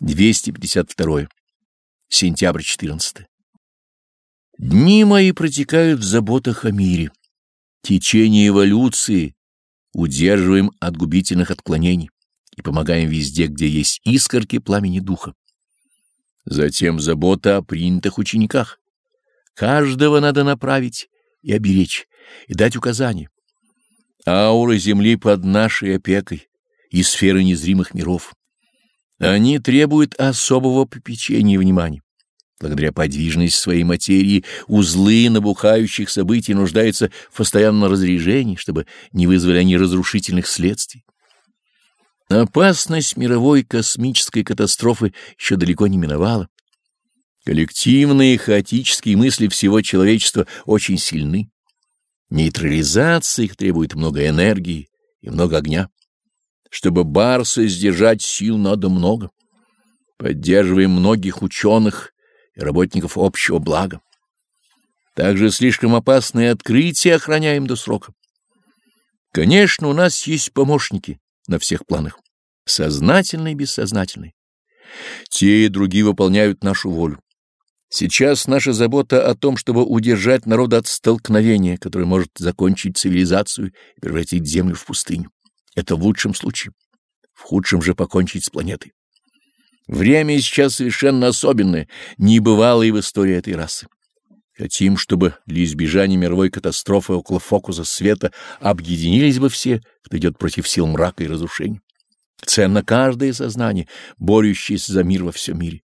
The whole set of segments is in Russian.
252. Сентябрь 14. Дни мои протекают в заботах о мире. Течение эволюции удерживаем от губительных отклонений и помогаем везде, где есть искорки пламени духа. Затем забота о принятых учениках. Каждого надо направить и оберечь, и дать указания. Аура Земли под нашей опекой и сферы незримых миров. Они требуют особого попечения и внимания. Благодаря подвижности своей материи узлы набухающих событий нуждаются в постоянном разрежении, чтобы не вызвали они разрушительных следствий. Опасность мировой космической катастрофы еще далеко не миновала. Коллективные хаотические мысли всего человечества очень сильны. Нейтрализация их требует много энергии и много огня. Чтобы Барса сдержать сил надо много. Поддерживаем многих ученых и работников общего блага. Также слишком опасные открытия охраняем до срока. Конечно, у нас есть помощники на всех планах, сознательные и бессознательные. Те и другие выполняют нашу волю. Сейчас наша забота о том, чтобы удержать народ от столкновения, которое может закончить цивилизацию и превратить Землю в пустыню. Это в лучшем случае. В худшем же покончить с планетой. Время сейчас совершенно особенное, небывалое в истории этой расы. Хотим, чтобы для избежания мировой катастрофы около фокуса света объединились бы все, кто идет против сил мрака и разрушения. Ценно каждое сознание, борющееся за мир во всем мире.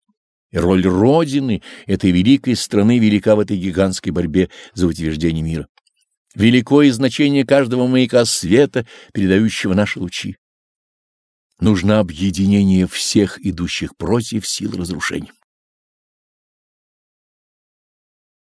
И роль Родины, этой великой страны, велика в этой гигантской борьбе за утверждение мира. Велико и значение каждого маяка света, передающего наши лучи. Нужно объединение всех идущих против сил разрушения.